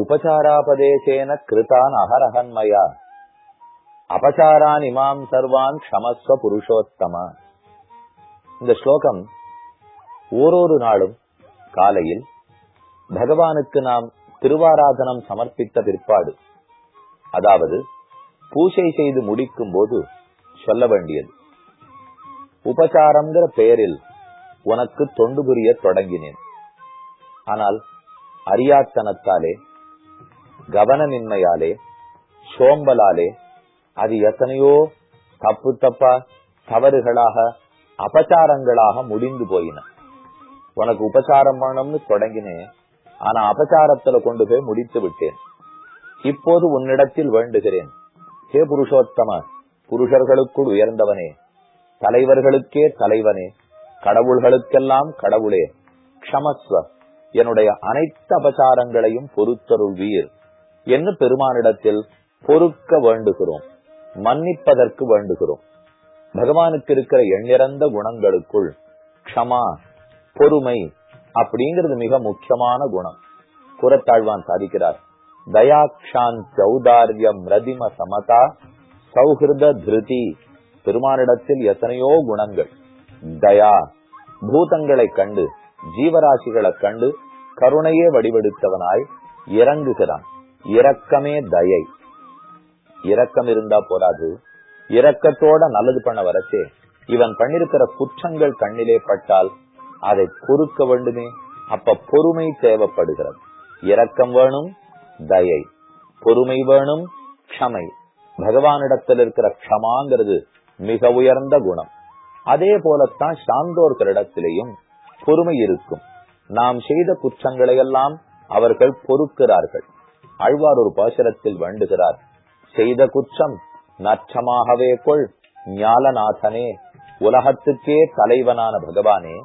உபசாராபதேசேன கிருதான் அகரஹன்மயா அபசாரான் இமாம் சர்வான் க்ஷமஸ்வ புருஷோத்தம. இந்த ஸ்லோகம் ஓரொரு நாளும் காலையில் பகவானுக்கு நாம் திருவாராதனம் சமர்ப்பித்த பிற்பாடு. அதாவது பூஜை செய்து முடிக்கும் போது சொல்ல வேண்டியது. உபசாரம்ங்கிற பெயரில் உனக்கு தொண்டு புரிய தொடங்கினேன். ஆனால் அறியாத்தனத்தாலே கவனமின்மையாலே சோம்பலாலே அது எத்தனையோ தப்பு தப்பா தவறுகளாக அபச்சாரங்களாக முடிந்து போயின. உனக்கு உபசாரம் பண்ணணும்னு தொடங்கினேன் ஆனா அபச்சாரத்துல கொண்டு போய் முடித்து விட்டேன். இப்போது உன்னிடத்தில் வேண்டுகிறேன். ஹே புருஷோத்தம புருஷர்களுக்குள் உயர்ந்தவனே தலைவர்களுக்கே தலைவனே கடவுள்களுக்கெல்லாம் கடவுளே க்ஷமஸ்வ என்னுடைய அனைத்து அபசாரங்களையும் பொறுத்தருள்வீர். என்று பெருமானிடத்தில் பொறுக்க வேண்டுகிறோம்? மன்னிப்பதற்கு வேண்டுகிறோம். பகவானுக்கு இருக்கிற எண்ணிறந்த குணங்களுக்குள் க்ஷமா பொறுமை அப்படிங்கிறது மிக முக்கியமான குணம். குரத்தாழ்வான் சாதிக்கிறார். தயாக்ஷான் சௌதாரியம் ரதிம சமதா சௌஹிருத திருதி. பெருமானிடத்தில் எத்தனையோ குணங்கள். தயா பூதங்களை கண்டு ஜீவராசிகளை கண்டு கருணையே வடிவெடுத்தவனாய் இறங்குகிறான். இரக்கமே தயை. இரக்கம் இருந்தா போராது இரக்கத்தோட நல்லது பண்ண வரச்சே இவன் பண்ணிருக்கிற குற்றங்கள் கண்ணிலே பட்டால் அதை பொறுக்க வேண்டுமே. அப்ப பொறுமை தேவைப்படுகிறது. இரக்கம் வேணும் தயை. பொறுமை வேணும் க்ஷமை. பகவானிடத்தில் இருக்கிற க்ஷமாங்கிறது மிக உயர்ந்த குணம். அதே போலத்தான் சாந்தோர்களிடத்திலேயும் பொறுமை இருக்கும். நாம் செய்த குற்றங்களை எல்லாம் அவர்கள் பொறுக்கிறார்கள். அழ்வார் ஒரு பாசுரத்தில் வேண்டுகிறார் செய்த குற்றம் நற்றமாகவே கொள் ஞாலநாதனே உலகத்துக்கே தலைவனான பகவானே.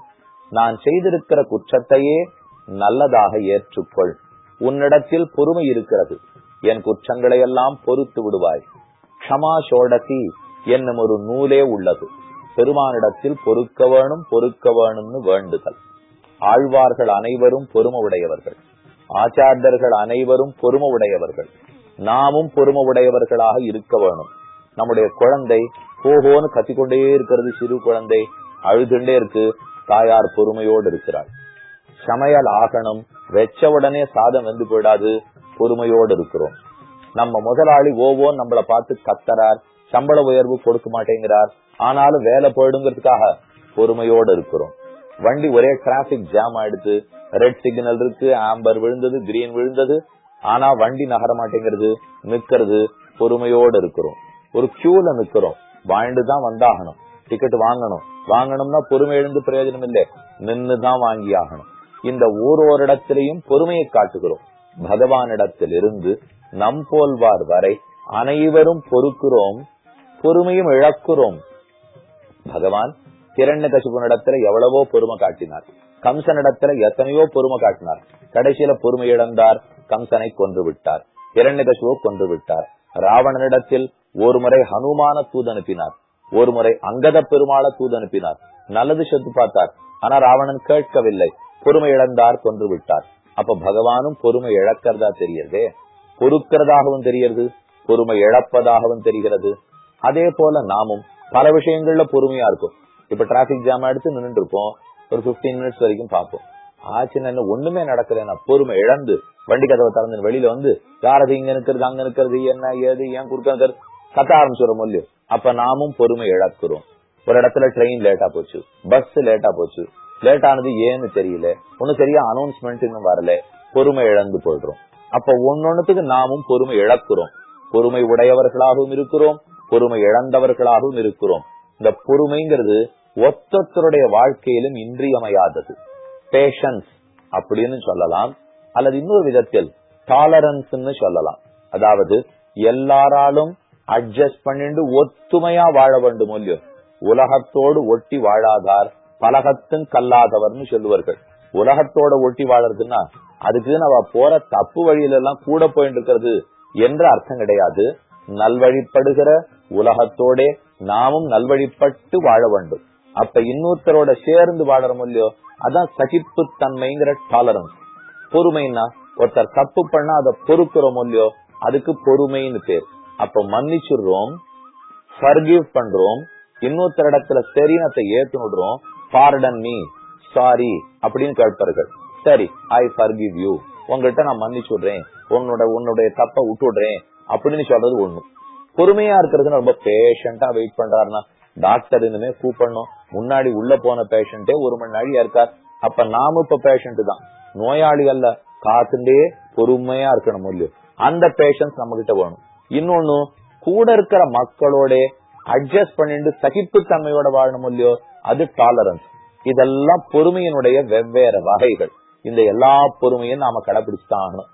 நான் செய்திருக்கிற குற்றத்தையே நல்லதாக ஏற்றுக்கொள். உன்னிடத்தில் பொறுமை இருக்கிறது. என் குற்றங்களை எல்லாம் பொறுத்து விடுவாய். க்ஷமா சோடசி என்னும் ஒரு நூலே உள்ளது. பெருமானிடத்தில் பொறுக்க வேணும் பொறுக்க வேணும்னு வேண்டுதல். ஆழ்வார்கள் அனைவரும் பொறுமை உடையவர்கள். ஆச்சாரியர்கள் அனைவரும் பொறுமை உடையவர்கள் நாமும் பொறுமை உடையவர்களாக இருக்க வேணும். நம்முடைய குழந்தை போகோன்னு கத்திக்கொண்டே இருக்கிறது சிறு குழந்தை. அழுதுண்டே இருக்கு. தாயார் பொறுமையோடு இருக்கிறாள். சமையல் ஆகணும். வெச்ச உடனே சாதம் வந்து போயிடாது. பொறுமையோடு இருக்கிறோம். நம்ம முதலாளி ஓவோ நம்மள பார்த்து கத்தறார். சம்பள உயர்வு கொடுக்க மாட்டேங்கிறார். ஆனாலும் வேலை போயிடுங்கிறதுக்காக பொறுமையோடு இருக்கிறோம். வண்டி ஒரே டிராபிக் ஜாம் ஆயிடுச்சு ரெட் சிக்னல் இருக்கு ஆம்பர் விழுந்தது கிரீன் விழுந்தது. ஆனா வண்டி நகர மாட்டேங்கிறது நிக்கிறது பொறுமையோடு இருக்கிறோம். ஒரு கியூல நிக்கிறோம் வாழ்ந்து தான் வந்தாகணும். டிக்கெட் வாங்கணும். வாங்கணும்னா பொறுமை எழுந்து பிரயோஜனம் இல்லை. நின்னுதான் வாங்கி ஆகணும். இந்த ஓரோரிடத்திலையும் பொறுமையை காட்டுகிறோம். பகவானிடத்தில் இருந்து நம் போல்வார் வரை அனைவரும் பொறுக்கிறோம் பொறுமையும் இழக்கிறோம். பகவான் கிரண்ய கசிபனிடத்துல எவ்வளவோ பொறுமை காட்டினார். கம்சனிடத்துல எத்தனையோ பொறுமை காட்டினார். கடைசியில பொறுமை இழந்தார். கம்சனை கொன்று விட்டார் கிரண்ய கசிபோ கொன்று விட்டார் ராவணனிடத்தில் ஒரு முறை ஹனுமான தூது அனுப்பினார். ஒரு முறை அங்கத பெருமாள தூது அனுப்பினார். நல்லது செத்து பார்த்தார். ஆனா ராவணன் கேட்கவில்லை. பொறுமை இழந்தார் கொன்று விட்டார் அப்ப பகவானும் பொறுமை இழக்கிறதா தெரியறதே? பொறுக்கிறதாகவும் தெரியறது. பொறுமை இழப்பதாகவும் தெரிகிறது. அதே போல நாமும் பல விஷயங்கள்ல பொறுமையா இருக்கும். இப்ப டிராபிக் ஜாம் எடுத்து நின்று இருப்போம் ஒரு பிப்டீன் மினிட்ஸ் வரைக்கும் பார்ப்போம். ஆச்சுன்னு ஒண்ணுமே நடக்கலன்னா பொறுமை இழந்து வண்டி கதவை திறந்து வெளியில வந்து யாரது இங்க நிக்கிறது அங்க நிக்கிறது என்ன ஏது ஏன் குறுக்க கத்த ஆரம்பிச்சுறோம் இல்லையோ அப்ப நாமும் பொறுமை இழக்கிறோம். ஒரு இடத்துல ட்ரெயின் லேட்டா போச்சு. பஸ் லேட்டா போச்சு. லேட் ஆனது ஏன்னு தெரியல. ஒன்னும் சரியா அனௌன்ஸ்மெண்ட் இன்னும் வரல. பொறுமை இழந்து போயிடுறோம். அப்ப ஒன்னொன்னுத்துக்கு நாமும் பொறுமை இழக்கிறோம். பொறுமை உடையவர்களாகவும் இருக்கிறோம். பொறுமை இழந்தவர்களாகவும் இருக்கிறோம். இந்த பொறுமைங்கிறது ஒத்தொத்தருடைய வாழ்க்கையிலும் இன்றியமையாதது. பேஷன்ஸ் அப்படின்னு சொல்லலாம். அல்லது இன்னொரு விதத்தில் டாலரன்ஸ் சொல்லலாம். அதாவது எல்லாராலும் அட்ஜஸ்ட் பண்ணிட்டு ஒத்துமையா வாழ வேண்டும் இல்லையோ. உலகத்தோடு ஒட்டி வாழாதார் பலகத்தும் கல்லாதவர்னு சொல்லுவார்கள். உலகத்தோட ஒட்டி வாழறதுன்னா அதுக்கு அவ போற தப்பு வழியில எல்லாம் கூட போயிட்டு இருக்கிறது என்ற அர்த்தம் கிடையாது. நல்வழிப்படுகிற உலகத்தோட நாமும் நல்வழிப்பட்டு வாழ வேண்டும். அப்ப இன்னொருத்தரோட சேர்ந்து வாழறோம் இல்லையோ அதான் சகிப்பு தன்மைங்கிற டாலரன்ஸ் பொறுமைன்னா ஒருத்தர் தப்பு பண்ணா அதை பொறுக்கிறோம் இல்லையோ அதுக்கு பொறுமைன்னு பேர். அப்ப மன்னிச்சுடுறோம் ஃபர்கிவ் பண்றோம் இன்னொருத்தர் இடத்துல சரினத்தை ஏத்துனுடுறோம் பார்டன் மீ சாரி அப்படின்னு கேட்பார்கள். சரி ஐ ஃபர்கிவ் யூ உங்ககிட்ட நான் மன்னிச்சு விடுறேன் உன்னோட உன்னுடைய தப்ப விட்டு விடுறேன் அப்படின்னு சொல்றது ஒண்ணு. பொறுமையா இருக்கிறதுன்னு ரொம்ப பேஷண்டா வெயிட் பண்றாருன்னா டாக்டர் இனிமே கூப்பிடணும். முன்னாடி உள்ள போன பேஷண்டே ஒரு மணி நாழியா இருக்கார் அப்ப நாம இப்ப பேஷண்ட் தான். நோயாளி அல்ல. காத்துண்டே பொறுமையா இருக்கணும் இல்லையோ? அந்த பேஷன்ஸ் நம்ம கிட்ட வேணும். இன்னொன்னு கூட இருக்கிற மக்களோட அட்ஜஸ்ட் பண்ணிட்டு சகிப்புத்தன்மையோட வாழணும் இல்லையோ? அது டாலரன்ஸ் இதெல்லாம் பொறுமையினுடைய வெவ்வேறு வகைகள். இந்த எல்லா பொறுமையும் நாம கடைபிடிச்சுதான் ஆகணும்.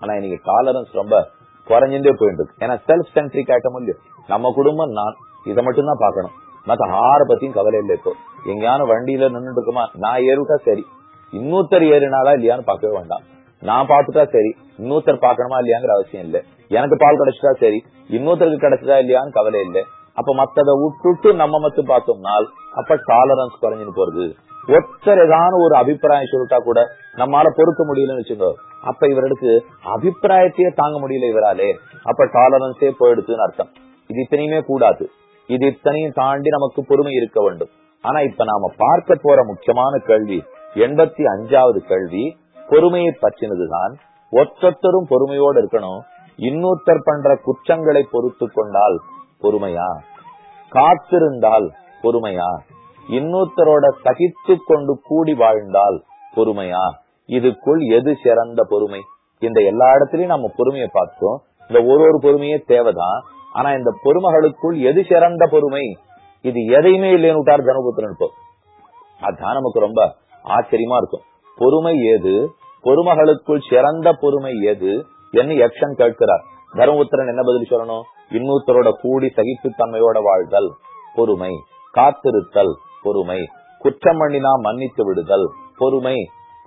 ஆனா இன்னைக்கு டாலரன்ஸ் ரொம்ப குறைஞ்சுட்டே போயிட்டு இருக்கு. ஏன்னா செல்ஃப் சென்ட்ரிக் ஆயிட்டம் இல்லையோ? நம்ம குடும்பம் நான். இதை மட்டும் தான் பாக்கணும் மத்த ஆற பத்தியும் கவலை இல்லை இப்போ எங்கேயான வண்டியில நின்றுட்டு இருக்குமா நான் ஏறிட்டா சரி இன்னொருத்தர் ஏறினாலா இல்லையான்னு பார்க்கவே வேண்டாம் நான் பார்த்துட்டா சரி இன்னொருத்தர் பாக்கணுமா இல்லையாங்கிற அவசியம் இல்லை எனக்கு பால் கிடைச்சிட்டா சரி இன்னொருத்தருக்கு கிடைச்சதா இல்லையான்னு கவலை இல்லை அப்ப மத்ததை விட்டுட்டு நம்ம மட்டும் பார்த்தோம்னால் அப்ப டாலரன்ஸ் குறைஞ்சுன்னு போறது ஒருத்தர் ஏதான ஒரு அபிப்பிராயம் சொல்லிட்டா கூட நம்மளால பொறுக்க முடியலன்னு வச்சுக்கோ அப்ப இவருக்கு அபிப்பிராயத்தையே தாங்க முடியல இவராலே அப்ப டாலரன்ஸே போயிடுதுன்னு அர்த்தம் இது இத்தனையுமே கூடாது இது இத்தனையும் தாண்டி நமக்கு பொறுமை இருக்க வேண்டும். ஆனா இப்ப நாம பார்க்க போற முக்கியமான கேள்வி எண்பத்தி அஞ்சாவது கேள்வி பொறுமையை பற்றினதுதான். ஒற்றொத்தரும் பொறுமையோடு இருக்கணும். இன்னொருத்தர் பண்ற குற்றங்களை பொறுத்து கொண்டால் பொறுமையா? காத்திருந்தால் பொறுமையா? இன்னொருத்தரோட சகித்து கொண்டு கூடி வாழ்ந்தால் பொறுமையா? இதுக்குள் எது சிறந்த பொறுமை? இந்த எல்லா இடத்துலயும் நம்ம பொறுமையை பார்த்தோம். இந்த ஒரு ஒரு பொறுமையே தேவைதான். ஆனா இந்த பொறுமைகளுக்குள் எது சிறந்த பொறுமை இது எதையுமே இல்லைன்னு விட்டார் தனுபுத்திரன் இப்போ. அதான் நமக்கு ரொம்ப ஆச்சரியமா இருக்கும். பொறுமை ஏது? பொறுமைகளுக்குள் சிறந்த பொறுமை ஏது என்ன யக்ஷன் கேட்கிறார். தர்மபுத்திரன் என்ன பதில் சொல்லணும்? இன்னொருத்தரோட கூடி சகிப்புத்தன்மையோட வாழ்தல் பொறுமை காத்திருத்தல் பொறுமை குற்றம் பண்ணினா மன்னித்து விடுதல் பொறுமை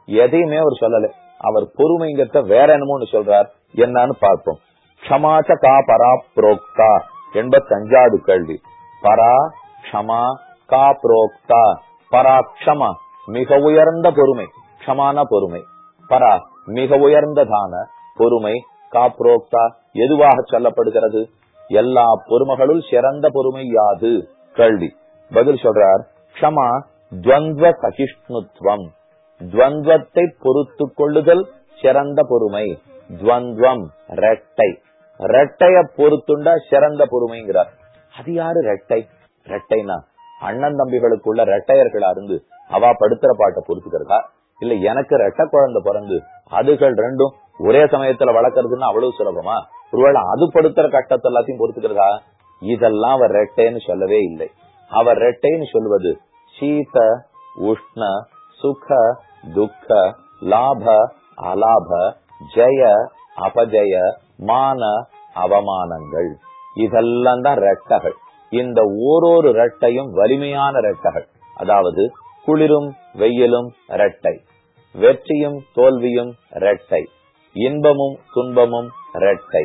எதையுமே அவர் சொல்லல. அவர் பொறுமைங்கிறத வேற என்னமோன்னு சொல்றார். என்னன்னு பார்ப்போம். க்ஷமாச்ச கா பரா புரோக்தா எண்பத்தி அஞ்சாவது கேள்வி. பரா க்ஷமா கா புரோக்தா பரா க்ஷமா மிக உயர்ந்த பொறுமை. க்ஷமான பொறுமை. பரா மிக உயர்ந்ததான பொறுமை. கா புரோக்தா எதுவாக சொல்லப்படுகிறது? எல்லா பொறுமைகளுள் சிறந்த பொறுமை யாது? கேள்வி. பதில் சொல்றார் க்ஷமா துவந்த சகிஷ்ணுத்வம். துவந்தத்தை பொறுத்து கொள்ளுதல் சிறந்த பொறுமை. துவந்தம் ரெட்டை ரெட்டைய பொறுத்துண்டா சிறந்த பொறுமைங்கிறார். அது யாரு ரெட்டை? ரெட்டைனா அண்ணன் தம்பிகளுக்குள்ள ரெட்டையர்களா இருந்து அவா படுத்துற பாட்டை பொறுத்துக்கிறதா? இல்ல எனக்கு ரெட்டை குழந்தை பிறந்து அதுகள் ரெண்டும் ஒரே சமயத்துல வளர்க்கறதுன்னா அவ்வளவு சுலபமா? ஒருவேளை அது படுத்துற கட்டத்தை எல்லாத்தையும் பொறுத்துக்கிறதா? இதெல்லாம் அவர் ரெட்டைன்னு சொல்லவே இல்லை. அவர் ரெட்டைன்னு சொல்வது சீத உஷ்ண சுக துக்க லாப அலாப ஜெய அபஜய மான அவமானங்கள். இதெல்லாம் தான் ரெட்டகள் இந்த ஓரொரு ரெட்டையும் வலிமையான ரெட்டகள் அதாவது குளிரும் வெயிலும் ரெட்டை வெற்றியும் தோல்வியும் ரெட்டை இன்பமும் துன்பமும் ரெட்டை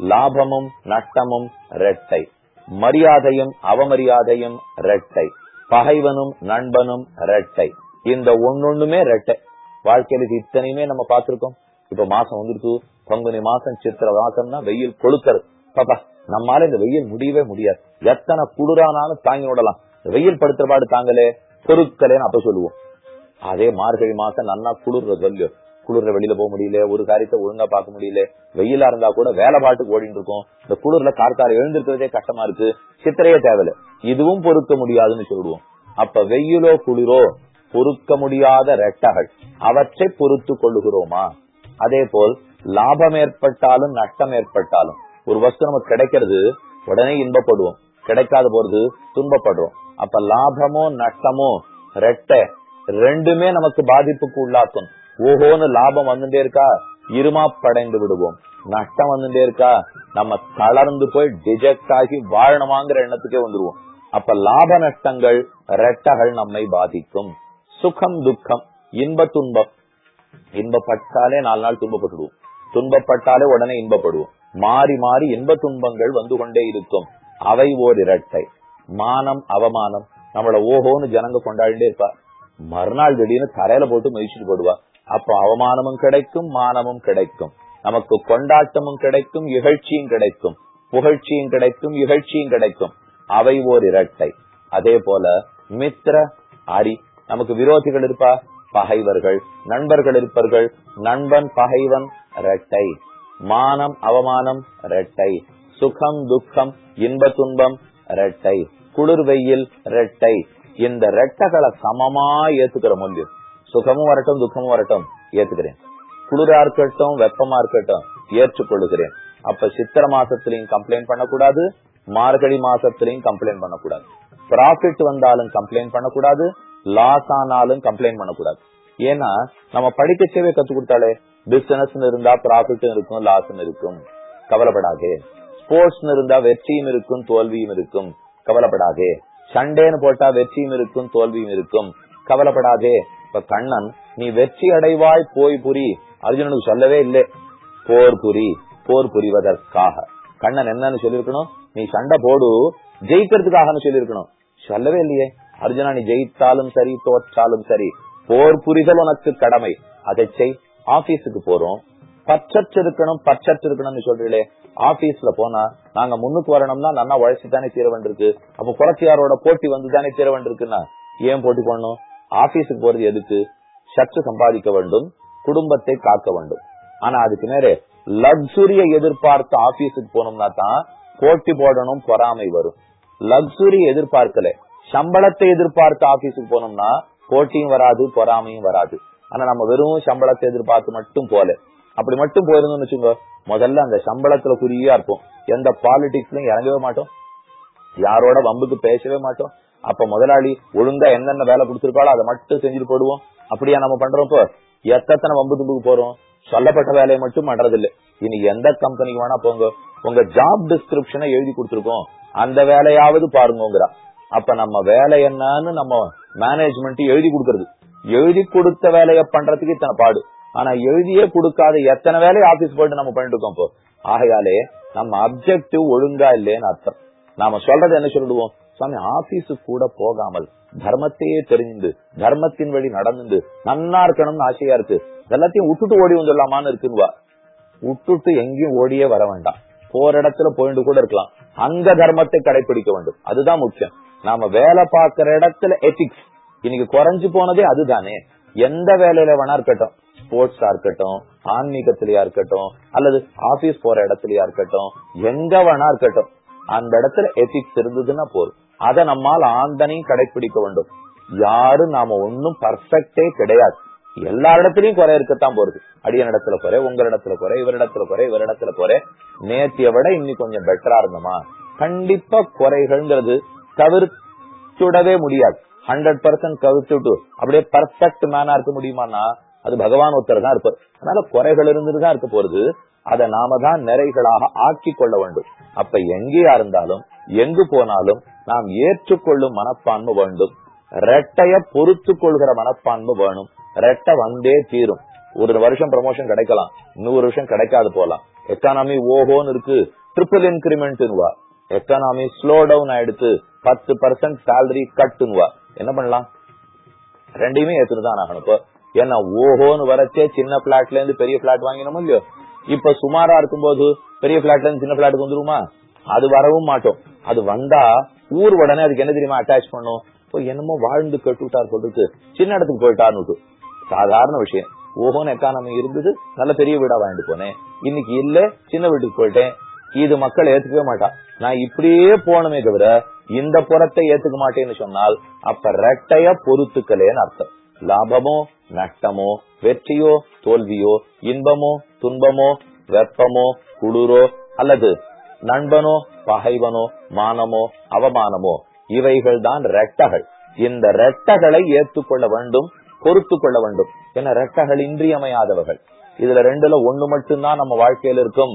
லாபமும் நட்டமும் ரெட்டை மரியாதையும் அவமரியாதையும் ரெட்டை பகைவனும் நண்பனும் ரெட்டை இந்த ஒன்னொண்ணுமே ரெட்டை வாழ்க்கையில இத்தனையுமே நம்ம பார்த்திருக்கோம். இப்ப மாசம் வந்துருக்கு பங்குனி மாசம் சித்திர மாசம்னா வெயில் கொளுத்தரு பாப்பா நம்மால இந்த வெயில் முடியவே முடியாது. எத்தனை குளிரானாலும் தாங்கி விடலாம். வெயில் படுத்துற பாடு தாங்களே பொருட்களேன்னு அப்ப சொல்லுவோம். அதே மார்கழி மாசம் நல்லா குளிர்ற சொல்லு குளிர்ல வெளியில போக முடியல ஒரு காரியத்தை ஒழுங்கா பார்க்க முடியல. வெயிலா இருந்தா கூட வேலை பாட்டுக்கு ஓடிட்டு இருக்கும். இந்த குளிர்ல கார்த்தார எழுந்திருக்கிறதே கஷ்டமா இருக்கு. சித்திரையே தேவையில்ல. இதுவும் பொறுக்க முடியாதுன்னு சொல்லுவோம். அப்ப வெயிலோ குளிரோ பொறுக்க முடியாத ரெட்டகள். அவற்றை பொறுத்து கொள்ளுகிறோமா? அதே போல் லாபம் ஏற்பட்டாலும் நஷ்டம் ஏற்பட்டாலும். ஒரு வஸ்து நமக்கு கிடைக்கிறது உடனே இன்பப்படுவோம். கிடைக்காத போறது துன்பப்படுறோம். அப்ப லாபமோ நஷ்டமோ ரெட்டை ரெண்டுமே நமக்கு பாதிப்புக்கு உள்ளாக்கும். ஓஹோன்னு லாபம் வந்துட்டே இருக்கா? இருமா படைந்து விடுவோம். நஷ்டம் வந்துட்டே இருக்கா? நம்ம தளர்ந்து போய் டிஜெக்ட் ஆகி வாழணுமாங்கிற எண்ணத்துக்கே வந்துருவோம். அப்ப லாப நஷ்டங்கள் ரெட்டகள் நம்மை பாதிக்கும். சுகம் துக்கம் இன்ப துன்பம். இன்பப்பட்டாலே நாலு நாள் துன்பப்பட்டுடுவோம். துன்பப்பட்டாலே உடனே இன்பப்படுவோம். மாறி மாறி இன்ப துன்பங்கள் வந்து கொண்டே இருக்கும். அவை ஓர் இரட்டை. மானம் அவமானம். நம்மள ஓஹோன்னு ஜனங்க கொண்டாடிட்டே இருப்பா. மறுநாள் திடீர்னு தரையில போட்டு மகிழ்ச்சிட்டு போடுவா. அப்போ அவமானமும் கிடைக்கும் மானமும் கிடைக்கும். நமக்கு கொண்டாட்டமும் கிடைக்கும் இகழ்ச்சியும் கிடைக்கும். புகழ்ச்சியும் கிடைக்கும் இகழ்ச்சியும் கிடைக்கும். அவை ஓர் இரட்டை. அதே போல மித்ர அரி. நமக்கு விரோதிகள் இருப்பா. பகைவர்கள் நண்பர்கள் இருப்பார்கள். நண்பன் பகைவன் இரட்டை. மானம் அவமானம் இரட்டை. சுகம் துக்கம் இன்ப துன்பம் இரட்டை. குளிர் வெயில் இரட்டை. இந்த ரெட்டைகளை சமமா ஏத்துக்கிற முடியும் சுகமும் வரட்டும் துக்கமும் வரட்டும் ஏத்துக்கிறேன். குளிரா இருக்கட்டும் வெப்பமா இருக்கட்டும் ஏற்றுக்கொள்ளுகிறேன். அப்ப சித்திர மாசத்திலையும் கம்ப்ளைண்ட் பண்ணக்கூடாது மார்கழி மாசத்திலையும் கம்ப்ளைண்ட் பண்ணக்கூடாது. ப்ராஃபிட் வந்தாலும் கம்ப்ளைண்ட் பண்ணக்கூடாது லாஸ் ஆனாலும் கம்ப்ளைண்ட் பண்ணக்கூடாது. ஏன்னா நம்ம படிக்கச்சேவே கத்து கொடுத்தாலே பிசினஸ் இருந்தா ப்ராஃபிட்டும் இருக்கும் லாஸும் இருக்கும். கவலைப்படாதே. ஸ்போர்ட்ஸ் இருந்தா வெற்றியும் இருக்கும் தோல்வியும் இருக்கும். கவலைப்படாதே. சண்டேன்னு போட்டா வெற்றியும் இருக்கும் தோல்வியும் இருக்கும். கவலைப்படாதே. இப்ப கண்ணன் நீ வெற்றி அடைவாய் போய் புரி. அர்ஜுனனுக்கு சொல்லவே இல்லை. போர் புரி. போர் புரிவதற்காக. கண்ணன் என்னன்னு சொல்லிருக்கணும் நீ சண்டை போடு. ஜெயிக்கிறதுக்காக சொல்லிருக்கணும் சொல்லவே இல்லையே. அர்ஜுனா நீ ஜெயித்தாலும் சரி தோற்றாலும் சரி போர் புரிதல் உனக்கு கடமை. அதை செய். ஆபீஸுக்கு போறோம். பச்சற்று இருக்கணும் பச்சற்று இருக்கணும்னு சொல்றீங்களே ஆபீஸ்ல போனா நாங்க முன்னுக்கு வரணும்னா நல்லா உழைச்சு தானே தீர வேண்டியிருக்கு. அப்ப புரட்சியாரோட போட்டி வந்து தானே தீர வேண்டியிருக்குன்னா ஏன் போட்டி பண்ணணும் ஆபீஸுக்கு போறது எதுக்கு? சற்று சம்பாதிக்க வேண்டும் குடும்பத்தை காக்க வேண்டும். ஆனா அதுக்கு நேரே லக்ஸுரிய எதிர்பார்த்து ஆபீஸுக்கு போனோம்னா தான் போட்டி போடணும் பொறாமை வரும். லக்ஸுரி எதிர்பார்க்கல. சம்பளத்தை எதிர்பார்த்து ஆபீஸுக்கு போனோம்னா போட்டியும் வராது பொறாமையும் வராது. ஆனா நம்ம வெறும் சம்பளத்தை எதிர்பார்த்து மட்டும் போல அப்படி மட்டும் போயிருந்தோம்னு வச்சுக்கோ முதல்ல அந்த சம்பளத்துல குறியா இருப்போம் எந்த பாலிடிக்ஸ்லயும் இறங்கவே மாட்டோம். யாரோட வம்புக்கு பேசவே மாட்டோம். அப்ப முதலாளி ஒழுங்கா என்னென்ன வேலை கொடுத்துருக்காளோ அதை மட்டும் செஞ்சுட்டு போடுவோம். அப்படியா நம்ம பண்றோம்ப்போ எத்தனை வம்பு தும்புக்கு போறோம்? சொல்லப்பட்ட வேலையை மட்டும் பண்றதில்லை. இனி எந்த கம்பெனிக்கு வேணா போங்க. உங்க ஜாப் டிஸ்கிரிப்ஷனை எழுதி கொடுத்துருக்கோம். அந்த வேலையாவது பாருங்கிறா அப்ப நம்ம வேலை என்னன்னு நம்ம மேனேஜ்மெண்ட் எழுதி கொடுக்கறது. எழுதி கொடுத்த வேலையை பண்றதுக்கு இத்தனை பாடு. ஆனா எழுதியே கொடுக்காத எத்தனை வேலையை ஆபீஸ் போயிட்டு நம்ம பண்ணிட்டு இருக்கோம் இப்போ? ஆகையாலே நம்ம அப்செக்டிவ் ஒழுங்கா இல்லேன்னு அர்த்தம். நாம சொல்றது என்ன சொல்லிடுவோம்? சாமி ஆபீஸுக்கு கூட போகாமல் தர்மத்தையே தெரிஞ்சு தர்மத்தின் வழி நடந்து நன்னா இருக்கணும்னு ஆசையா இருக்கு. எல்லாத்தையும் விட்டுட்டு ஓடி வந்துடலாமான்னு இருக்குன்னுவா விட்டுட்டு எங்கேயும் ஓடியே வர வேண்டாம். போற இடத்துல போயிட்டு கூட இருக்கலாம். அங்க தர்மத்தை கடைபிடிக்க வேண்டும். அதுதான் முக்கியம். நாம வேலை பார்க்கிற இடத்துல எத்திக்ஸ் இன்னைக்கு குறைஞ்சு போனதே அதுதானே. எந்த வேலையில வேணா இருக்கட்டும். ஸ்போர்ட்ஸா இருக்கட்டும் ஆன்மீகத்திலயா இருக்கட்டும் அல்லது ஆபீஸ் போற இடத்துலயா இருக்கட்டும் எங்க வேணா இருக்கட்டும். அந்த இடத்துல எத்திக்ஸ் இருந்ததுன்னா போதும். அதை நம்மால் ஆந்தனையும் கடைபிடிக்க வேண்டும். யாரும் நாம ஒன்னும் பர்ஃபெக்டே கிடையாது. எல்லா இடத்துலயும் குறை இருக்கத்தான் போறது. அடியன் இடத்துல குறை உங்க இடத்துல குறை இவர் இடத்துல குறை இவர் இடத்துல குறை. நேத்திய விட இன்னைக்கு கொஞ்சம் பெட்டரா இருந்தோமா? கண்டிப்பா குறைகள்ங்கிறது தவிர்த்துடவே முடியாது. ஹண்ட்ரட் பர்சன்ட் கவித்துட்டு அப்படியே பர்ஃபெக்ட் மேனா இருக்க முடியுமானா அது பகவான் ஒருத்தர் தான் இருப்பார். அதனால குறைகள் இருந்துட்டு தான் இருக்க போறது. அதை நாம தான் நிறைகளாக ஆக்கி கொள்ள வேண்டும். அப்ப எங்கேயா இருந்தாலும் எங்கு போனாலும் நாம் ஏற்றுக்கொள்ளும் மனப்பான்மை வேண்டும். ரெட்டைய பொறுத்து கொள்கிற மனப்பான்மை வேணும். ரெட்டை வந்தே தீரும். ஒரு வருஷம் ப்ரமோஷன் கிடைக்கலாம். நூறு வருஷம் கிடைக்காது போலாம். எக்கானமி ஓஹோன்னு இருக்கு. ட்ரிபிள் இன்கிரிமெண்ட்னுவா எக்கானமி ஸ்லோ டவுன் ஆயிடுத்து பத்து பர்சன்ட் சேலரி கட்டுனுவா என்ன பண்ணலாம்? ரெண்டையுமே தான் ஆகணும் இப்போ. ஏன்னா ஓஹோன்னு வரச்சே சின்ன பிளாட்ல இருந்து பெரிய பிளாட் வாங்கினோமோ இல்லையோ? இப்ப சுமாரா இருக்கும்போது பெரிய பிளாட்ல இருந்து சின்ன பிளாட்டுக்கு வந்துருமா? அது வரவும் மாட்டோம். அது வந்தா ஊர் உடனே அதுக்கு என்ன தெரியுமா அட்டாச் பண்ணும்? இப்போ என்னமோ வாழ்ந்து கட்டுட்டார் சொல்றது. சின்ன இடத்துக்கு போயிட்டார்னு சாதாரண விஷயம். ஓஹோன்னு எக்கானமி இருந்தது. நல்ல பெரிய வீடா வாங்கிட்டு போனேன். இன்னைக்கு இல்ல சின்ன வீட்டுக்கு போயிட்டேன். இது மக்கள் ஏத்துக்கவே மாட்டா. நான் இப்படியே போனமே தவிர இந்த புறத்தை ஏத்துக்க மாட்டேன்னு சொன்னால் அப்ப ரெட்டைய பொறுத்துக்கலேன்னு அர்த்தம். லாபமோ நஷ்டமோ வெற்றியோ தோல்வியோ இன்பமோ துன்பமோ வெப்பமோ குளிரோ அல்லது நண்பனோ பகைவனோ மானமோ அவமானமோ இவைகள் தான் ரெட்டகள். இந்த ரெட்டகளை ஏற்றுக்கொள்ள வேண்டும் பொறுத்து கொள்ள வேண்டும். என ரெட்டகள் இன்றியமையாதவர்கள். இதுல ரெண்டுல ஒண்ணு மட்டும்தான் நம்ம வாழ்க்கையில இருக்கும்.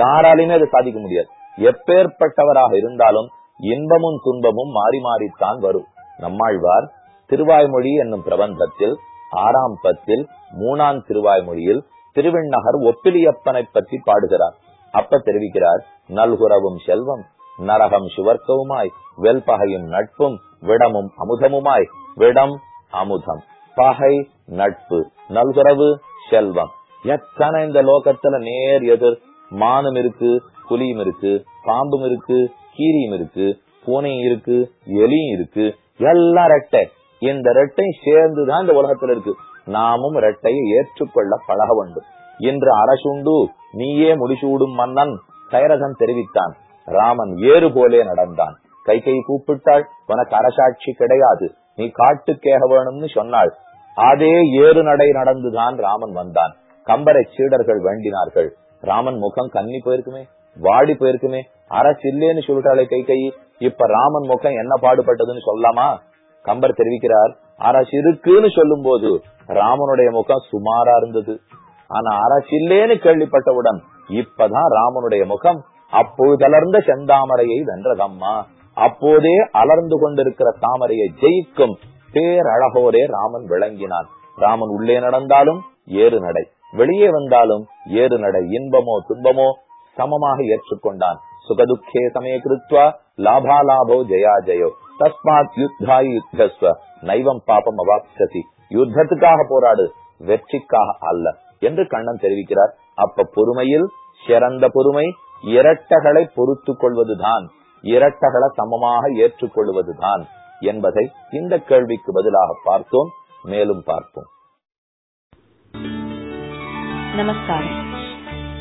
யாராலையுமே அதை சாதிக்க முடியாது. எப்பேற்பட்டவராக இருந்தாலும் இன்பமும் துன்பமும் மாறி மாறித்தான் வரும். நம்மாழ்வார் திருவாய்மொழி என்னும் பிரபந்தத்தில் ஆறாம் பத்தில் மூணாம் திருவாய்மொழியில் திருவெண்ணகர் ஒப்பிலியப்பனை பற்றி பாடுகிறார். அப்ப தெரிவிக்கிறார் நல்குறவும் செல்வம் நரகம் சுவர்க்கவுமாய் வெல்பகையும் நட்பும் விடமும் அமுதமுமாய் விடம் அமுதம் பகை நட்பு நல்குறவு செல்வம். எத்தனை இந்த லோகத்துல நேர் எதிர் மானும் இருக்கு புலியும் இருக்கு பாம்பும் இருக்கு கீரியும் இருக்கு பூனையும் இருக்கு எலியும் இருக்கு எல்லாம் ரெட்டை இந்த ரெட்டை சேர்ந்துதான் இந்த உலகத்துல இருக்கு. நாமும் ரெட்டையை ஏற்றுக்கொள்ள பழக வேண்டும். என்று அரசுண்டு நீயே முடிசூடும் மன்னன் கைரகன் தெரிவித்தான். ராமன் ஏறு போலே நடந்தான். கை கை கூப்பிட்டாள் உனக்கு அரசாட்சி கிடையாது. நீ காட்டுக்கேக வேணும்னு சொன்னாள். அதே ஏறு நடை நடந்துதான் ராமன் வந்தான். கம்பரை சீடர்கள் வேண்டினார்கள். ராமன் முகம் கன்னி போயிருக்குமே வாடி போயிருக்குமே அரசு இல்லேன்னு சொல்லிட்டாளே கை கை. இப்ப ராமன் முகம் என்ன பாடுபட்டதுன்னு சொல்லலாமா? கம்பர் தெரிவிக்கிறார். அரசு இருக்குன்னு சொல்லும் போது ராமனுடைய முகம் சுமாரா இருந்தது. ஆனா அரசு இல்லேன்னு கேள்விப்பட்டவுடன் இப்பதான் ராமனுடைய முகம் அப்பொழுதலர்ந்த செந்தாமரையை வென்றதம்மா. அப்போதே அலர்ந்து கொண்டிருக்கிற தாமரையை ஜெயிக்கும் பேரழகோரே ராமன் விளங்கினான். ராமன் உள்ளே நடந்தாலும் ஏறு நடை. வெளியே வந்தாலும் ஏறு நடை. இன்பமோ துன்பமோ சமமாக ஏற்றுக்கொண்டான். சுகதுக்கே சமய கிருத்வா லாபாலாபோ ஜெயா ஜெயோ தஸ்மாத் யுத்தாய் யுத்தஸ்வ நைவம் பாபம் அவாப்சதி யுத்தத்துக்காக போராடு வெற்றிக்காக அல்ல என்று கண்ணன் தெரிவிக்கிறார். அப்ப பொறுமையில் சிறந்த பொறுமை இரட்டகளை பொறுத்து கொள்வதுதான் இரட்டகளை சமமாக ஏற்றுக்கொள்வதுதான் என்பதை இந்த கேள்விக்கு பதிலாக பார்த்தோம் மேலும் பார்ப்போம். நமஸ்காரம்.